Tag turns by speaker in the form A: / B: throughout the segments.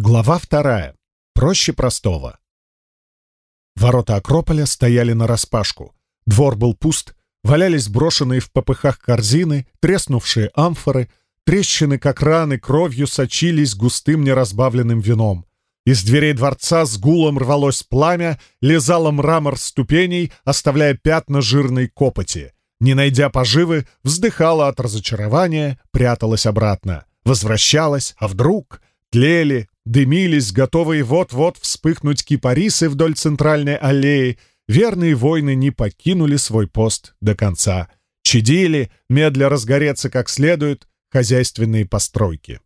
A: Глава вторая. Проще простого. Ворота Акрополя стояли нараспашку. Двор был пуст, валялись брошенные в попыхах корзины, треснувшие амфоры, трещины, как раны, кровью сочились густым неразбавленным вином. Из дверей дворца с гулом рвалось пламя, лизало мрамор ступеней, оставляя пятна жирной копоти. Не найдя поживы, вздыхала от разочарования, пряталась обратно. Возвращалась, а вдруг... Тлели, Дымились, готовые вот-вот вспыхнуть кипарисы вдоль центральной аллеи. Верные воины не покинули свой пост до конца. Чадили, медля разгореться как следует, хозяйственные постройки.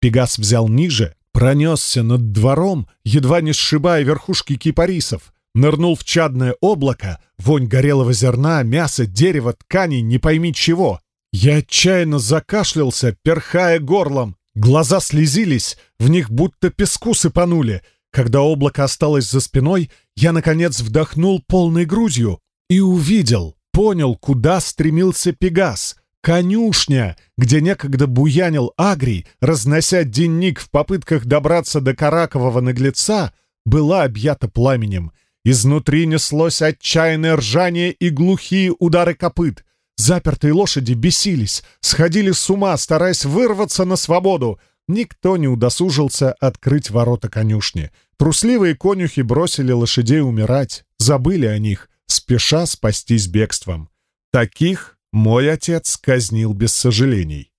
A: Пегас взял ниже, пронесся над двором, едва не сшибая верхушки кипарисов, нырнул в чадное облако, вонь горелого зерна, мяса, дерева, тканей, не пойми чего. Я отчаянно закашлялся, перхая горлом, Глаза слезились, в них будто песку сыпанули. Когда облако осталось за спиной, я, наконец, вдохнул полной грудью и увидел, понял, куда стремился Пегас. Конюшня, где некогда буянил Агрий, разнося денник в попытках добраться до Каракового наглеца, была объята пламенем. Изнутри неслось отчаянное ржание и глухие удары копыт. Запертые лошади бесились, сходили с ума, стараясь вырваться на свободу. Никто не удосужился открыть ворота конюшни. Трусливые конюхи бросили лошадей умирать, забыли о них, спеша спастись бегством. Таких мой отец казнил без сожалений.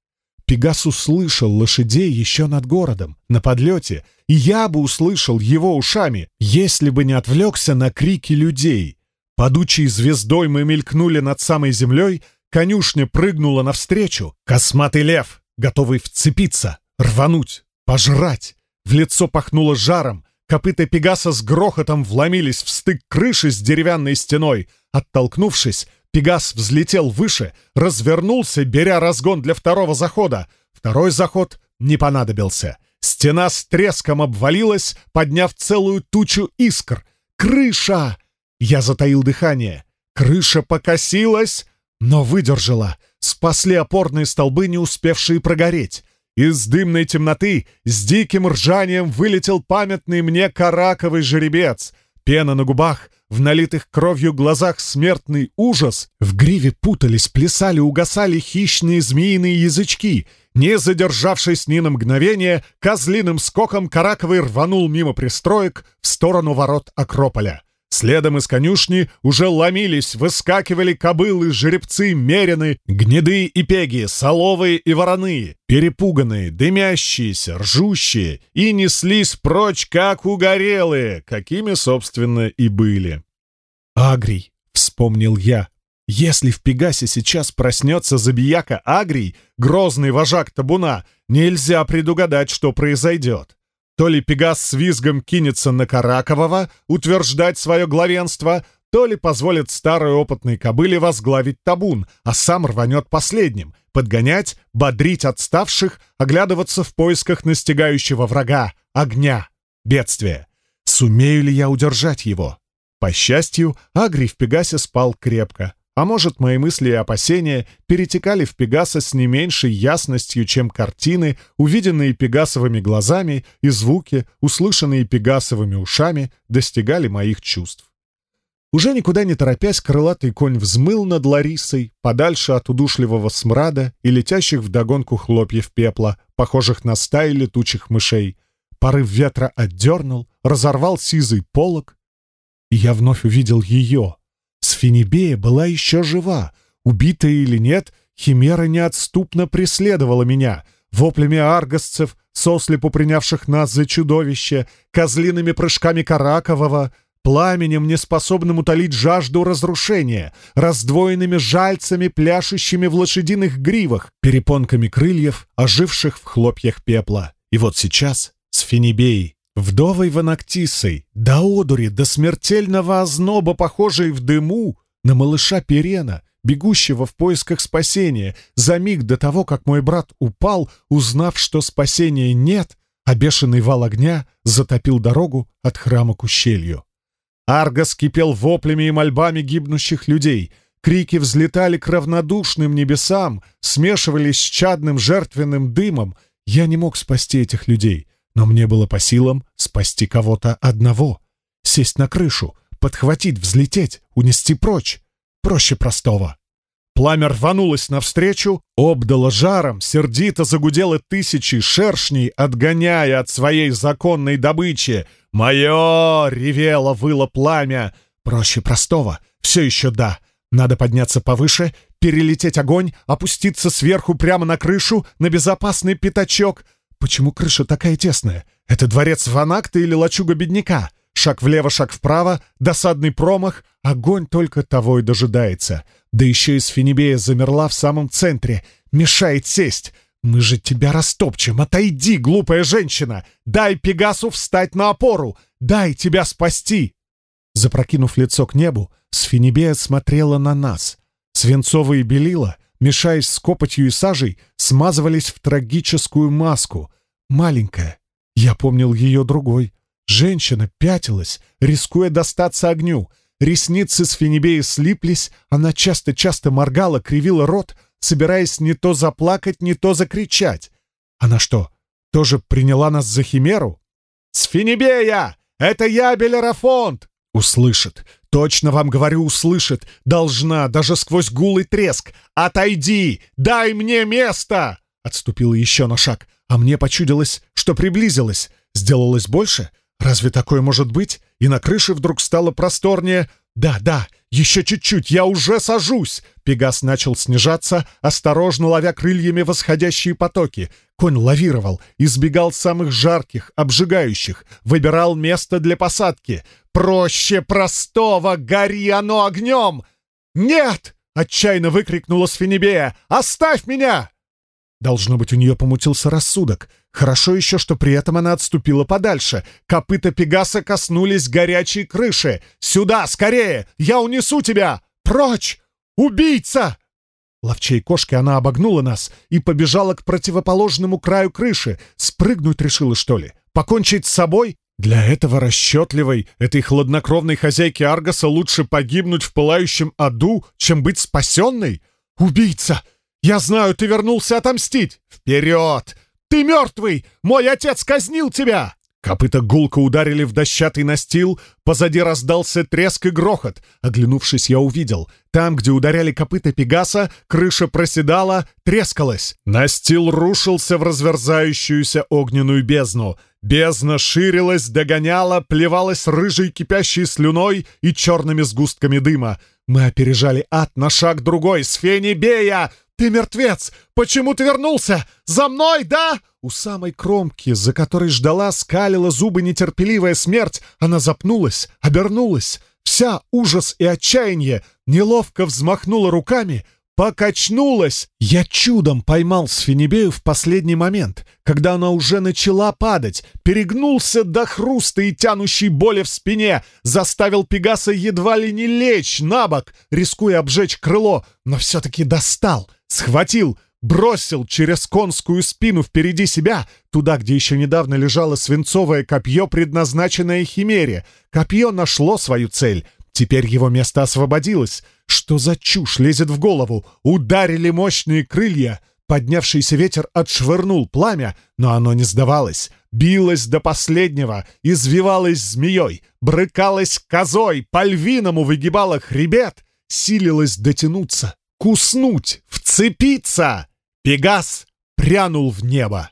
A: Пегас услышал лошадей еще над городом, на подлете, и я бы услышал его ушами, если бы не отвлекся на крики людей — Падучей звездой мы мелькнули над самой землей, конюшня прыгнула навстречу. Косматый лев, готовый вцепиться, рвануть, пожрать. В лицо пахнуло жаром, копыта Пегаса с грохотом вломились в стык крыши с деревянной стеной. Оттолкнувшись, Пегас взлетел выше, развернулся, беря разгон для второго захода. Второй заход не понадобился. Стена с треском обвалилась, подняв целую тучу искр. «Крыша!» Я затаил дыхание. Крыша покосилась, но выдержала. Спасли опорные столбы, не успевшие прогореть. Из дымной темноты с диким ржанием вылетел памятный мне караковый жеребец. Пена на губах, в налитых кровью глазах смертный ужас. В гриве путались, плясали, угасали хищные змеиные язычки. Не задержавшись ни на мгновение, козлиным скоком караковый рванул мимо пристроек в сторону ворот Акрополя. Следом из конюшни уже ломились, выскакивали кобылы, жеребцы, мерины, гнеды и пеги, соловые и вороны, перепуганные, дымящиеся, ржущие, и неслись прочь, как угорелые, какими, собственно, и были. «Агрий», — вспомнил я, — «если в Пегасе сейчас проснется забияка Агрий, грозный вожак табуна, нельзя предугадать, что произойдет». То ли Пегас с визгом кинется на Каракового, утверждать свое главенство, то ли позволит старой опытной кобыле возглавить табун, а сам рванет последним, подгонять, бодрить отставших, оглядываться в поисках настигающего врага, огня, бедствия. Сумею ли я удержать его? По счастью, Агри в Пегасе спал крепко. А может, мои мысли и опасения перетекали в Пегаса с не меньшей ясностью, чем картины, увиденные пегасовыми глазами, и звуки, услышанные пегасовыми ушами, достигали моих чувств. Уже никуда не торопясь, крылатый конь взмыл над Ларисой, подальше от удушливого смрада и летящих вдогонку хлопьев пепла, похожих на стаи летучих мышей. Порыв ветра отдернул, разорвал сизый полог, и я вновь увидел ее — Сфинибея была еще жива. Убитая или нет, Химера неотступно преследовала меня. Воплями аргосцев, сослепу принявших нас за чудовище, козлиными прыжками Каракового, пламенем, неспособным утолить жажду разрушения, раздвоенными жальцами, пляшущими в лошадиных гривах, перепонками крыльев, оживших в хлопьях пепла. И вот сейчас с Финибеей Вдовой Ванактисой, до одури, до смертельного озноба, похожей в дыму, на малыша Перена, бегущего в поисках спасения, за миг до того, как мой брат упал, узнав, что спасения нет, а бешеный вал огня затопил дорогу от храма к ущелью. Аргос кипел воплями и мольбами гибнущих людей. Крики взлетали к равнодушным небесам, смешивались с чадным жертвенным дымом. Я не мог спасти этих людей. Но мне было по силам спасти кого-то одного. Сесть на крышу, подхватить, взлететь, унести прочь. Проще простого. Пламя рванулось навстречу, обдало жаром, сердито загудело тысячи шершней, отгоняя от своей законной добычи. «Мое!» — ревело, выло пламя. Проще простого. Все еще да. Надо подняться повыше, перелететь огонь, опуститься сверху прямо на крышу, на безопасный пятачок. Почему крыша такая тесная? Это дворец Ванакта или лачуга бедняка? Шаг влево, шаг вправо, досадный промах, огонь только того и дожидается. Да еще и Сфинибея замерла в самом центре, мешает сесть. Мы же тебя растопчем, отойди, глупая женщина! Дай Пегасу встать на опору! Дай тебя спасти!» Запрокинув лицо к небу, Сфинибея смотрела на нас. Свинцовые белила, мешаясь с копотью и сажей, смазывались в трагическую маску. Маленькая. Я помнил ее другой. Женщина пятилась, рискуя достаться огню. Ресницы с Фенебеи слиплись, она часто-часто моргала, кривила рот, собираясь не то заплакать, не то закричать. Она что, тоже приняла нас за химеру? «Сфинебея! Это я, Белерафонт!» Услышит. Точно вам говорю, услышит. Должна, даже сквозь гул и треск. «Отойди! Дай мне место!» Отступила еще на шаг, а мне почудилось, что приблизилась. Сделалось больше? Разве такое может быть? И на крыше вдруг стало просторнее. «Да, да, еще чуть-чуть, я уже сажусь!» Пегас начал снижаться, осторожно ловя крыльями восходящие потоки. Конь лавировал, избегал самых жарких, обжигающих, выбирал место для посадки. «Проще простого! Гори оно огнем!» «Нет!» — отчаянно выкрикнула Сфинебея. «Оставь меня!» Должно быть, у нее помутился рассудок. Хорошо еще, что при этом она отступила подальше. Копыта Пегаса коснулись горячей крыши. «Сюда, скорее! Я унесу тебя! Прочь! Убийца!» Ловчей кошкой она обогнула нас и побежала к противоположному краю крыши. Спрыгнуть решила, что ли? Покончить с собой? Для этого расчетливой, этой хладнокровной хозяйки Аргаса лучше погибнуть в пылающем аду, чем быть спасенной? Убийца! Я знаю, ты вернулся отомстить! Вперед! Ты мертвый! Мой отец казнил тебя!» Копыта гулко ударили в дощатый настил, позади раздался треск и грохот. Оглянувшись, я увидел. Там, где ударяли копыта Пегаса, крыша проседала, трескалась. Настил рушился в разверзающуюся огненную бездну. Бездна ширилась, догоняла, плевалась рыжей кипящей слюной и черными сгустками дыма. Мы опережали ад на шаг другой. «С Фенибея! «Ты мертвец! Почему ты вернулся? За мной, да?» У самой кромки, за которой ждала, скалила зубы нетерпеливая смерть, она запнулась, обернулась. Вся ужас и отчаяние неловко взмахнула руками, покачнулась. Я чудом поймал Сфинебею в последний момент, когда она уже начала падать, перегнулся до хруста и тянущей боли в спине, заставил Пегаса едва ли не лечь на бок, рискуя обжечь крыло, но все-таки достал — Схватил, бросил через конскую спину впереди себя, туда, где еще недавно лежало свинцовое копье, предназначенное Химере. Копье нашло свою цель. Теперь его место освободилось. Что за чушь лезет в голову? Ударили мощные крылья. Поднявшийся ветер отшвырнул пламя, но оно не сдавалось. Билось до последнего, извивалось змеей, брыкалось козой, по-львиному выгибало хребет, силилось дотянуться, куснуть, вцепиться. Пегас прянул в небо.